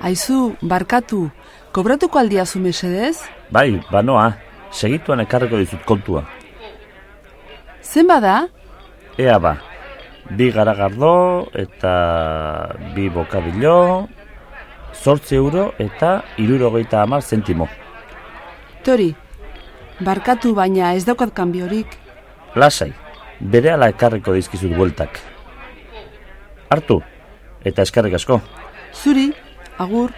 Aizu, barkatu, kobratuko aldia zu mesedez? Bai, banoa, segituan ekarriko dizut kontua. Zenba da? Ea ba, bi garagardo eta bi bokadillo, zortzi euro eta irurogeita hamar zentimo. Tori, barkatu baina ez daukat kanbiorik. Lasai, bere ala ekarriko dizkizut bueltak. Hartu, eta eskarrik asko. Zuri, agur.